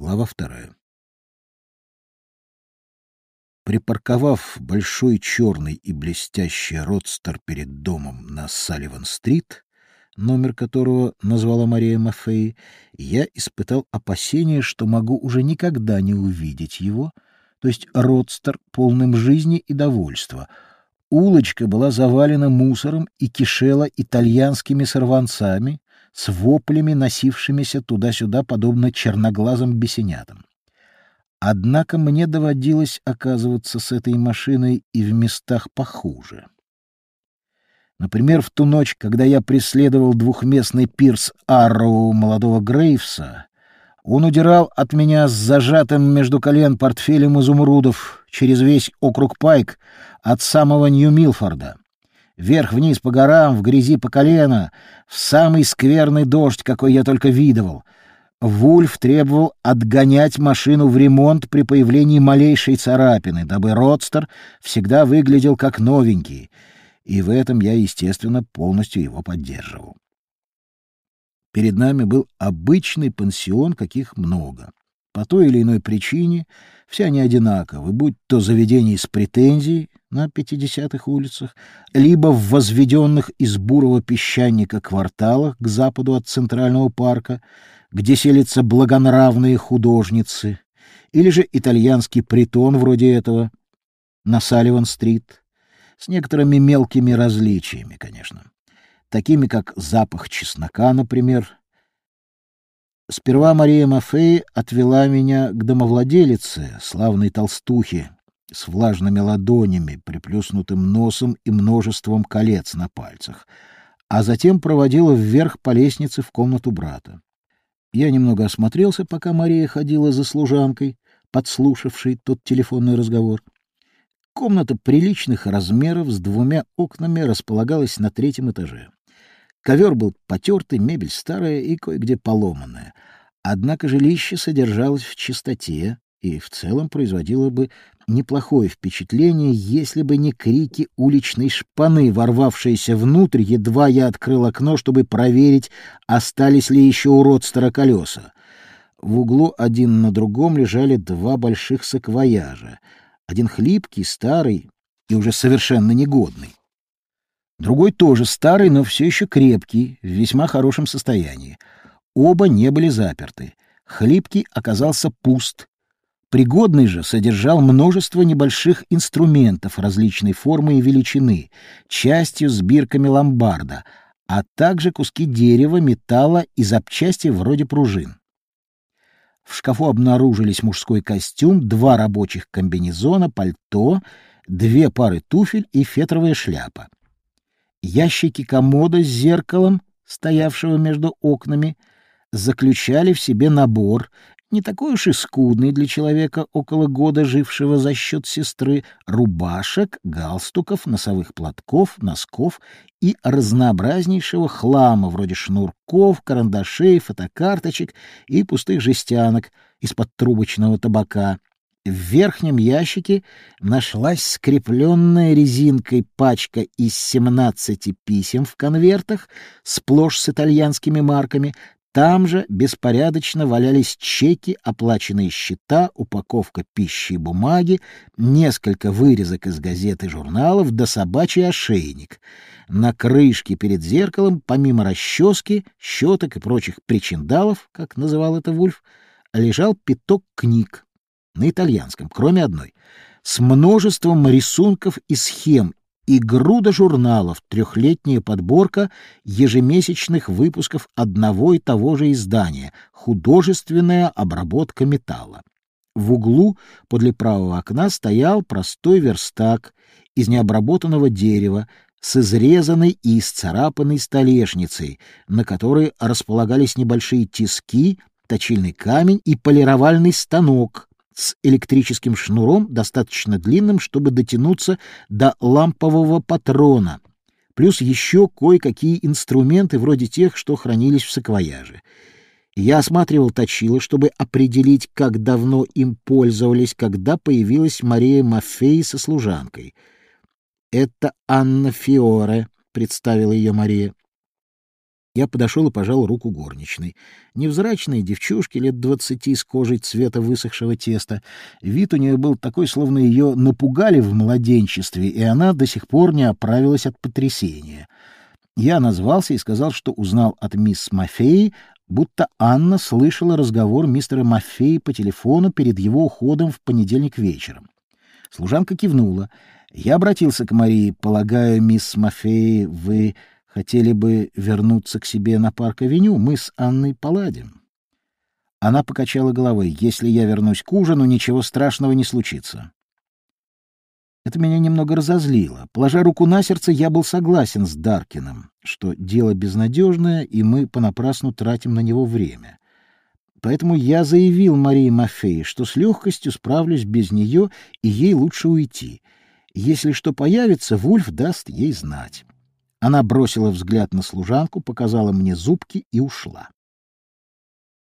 Глава вторая. Припарковав большой черный и блестящий родстер перед домом на Салливан-стрит, номер которого назвала Мария Мафей, я испытал опасение, что могу уже никогда не увидеть его, то есть родстер полным жизни и довольства. Улочка была завалена мусором и кишела итальянскими сорванцами, с воплями, носившимися туда-сюда, подобно черноглазым бесенятам. Однако мне доводилось оказываться с этой машиной и в местах похуже. Например, в ту ночь, когда я преследовал двухместный пирс Арроу молодого Грейвса, он удирал от меня с зажатым между колен портфелем изумрудов через весь округ Пайк от самого Нью-Милфорда вверх-вниз по горам, в грязи по колено, в самый скверный дождь, какой я только видывал. Вульф требовал отгонять машину в ремонт при появлении малейшей царапины, дабы родстер всегда выглядел как новенький, и в этом я, естественно, полностью его поддерживал. Перед нами был обычный пансион, каких много. По той или иной причине все они одинаковы, будь то заведение с претензией, на 50-х улицах, либо в возведенных из бурого песчаника кварталах к западу от Центрального парка, где селятся благонравные художницы, или же итальянский притон вроде этого на Салливан-стрит, с некоторыми мелкими различиями, конечно, такими как запах чеснока, например. Сперва Мария Мафей отвела меня к домовладелице, славной толстухе, с влажными ладонями, приплюснутым носом и множеством колец на пальцах, а затем проводила вверх по лестнице в комнату брата. Я немного осмотрелся, пока Мария ходила за служанкой, подслушавшей тот телефонный разговор. Комната приличных размеров с двумя окнами располагалась на третьем этаже. Ковер был потертый, мебель старая и кое-где поломанная. Однако жилище содержалось в чистоте, и в целом производило бы неплохое впечатление, если бы не крики уличной шпаны, ворвавшиеся внутрь, едва я открыл окно, чтобы проверить, остались ли еще у Родстера колеса. В углу один на другом лежали два больших саквояжа. Один хлипкий, старый и уже совершенно негодный. Другой тоже старый, но все еще крепкий, в весьма хорошем состоянии. Оба не были заперты. Хлипкий оказался пуст, Пригодный же содержал множество небольших инструментов различной формы и величины, частью с бирками ломбарда, а также куски дерева, металла и запчасти вроде пружин. В шкафу обнаружились мужской костюм, два рабочих комбинезона, пальто, две пары туфель и фетровая шляпа. Ящики комода с зеркалом, стоявшего между окнами, заключали в себе набор, не такой уж и скудный для человека, около года жившего за счет сестры, рубашек, галстуков, носовых платков, носков и разнообразнейшего хлама, вроде шнурков, карандашей, фотокарточек и пустых жестянок из-под трубочного табака. В верхнем ящике нашлась скрепленная резинкой пачка из 17 писем в конвертах, сплошь с итальянскими марками, там же беспорядочно валялись чеки, оплаченные счета, упаковка пищи и бумаги, несколько вырезок из газет и журналов да собачий ошейник. На крышке перед зеркалом, помимо расчески, щеток и прочих причиндалов, как называл это Вульф, лежал пяток книг на итальянском, кроме одной, с множеством рисунков и схем и груда журналов, трехлетняя подборка ежемесячных выпусков одного и того же издания «Художественная обработка металла». В углу подле правого окна стоял простой верстак из необработанного дерева с изрезанной и исцарапанной столешницей, на которой располагались небольшие тиски, точильный камень и полировальный станок, с электрическим шнуром, достаточно длинным, чтобы дотянуться до лампового патрона, плюс еще кое-какие инструменты вроде тех, что хранились в саквояже. Я осматривал точило, чтобы определить, как давно им пользовались, когда появилась Мария Мафей со служанкой. «Это Анна Фиоре», — представила ее Мария. Я подошел и пожал руку горничной. Невзрачной девчушке лет двадцати с кожей цвета высохшего теста. Вид у нее был такой, словно ее напугали в младенчестве, и она до сих пор не оправилась от потрясения. Я назвался и сказал, что узнал от мисс Мафеи, будто Анна слышала разговор мистера Мафеи по телефону перед его уходом в понедельник вечером. Служанка кивнула. Я обратился к Марии. «Полагаю, мисс Мафеи, вы хотели бы вернуться к себе на парк-авеню, мы с Анной поладим. Она покачала головой. Если я вернусь к ужину, ничего страшного не случится. Это меня немного разозлило. Положа руку на сердце, я был согласен с Даркиным, что дело безнадежное, и мы понапрасну тратим на него время. Поэтому я заявил Марии Мафей, что с легкостью справлюсь без нее, и ей лучше уйти. Если что появится, Вульф даст ей знать. Она бросила взгляд на служанку, показала мне зубки и ушла.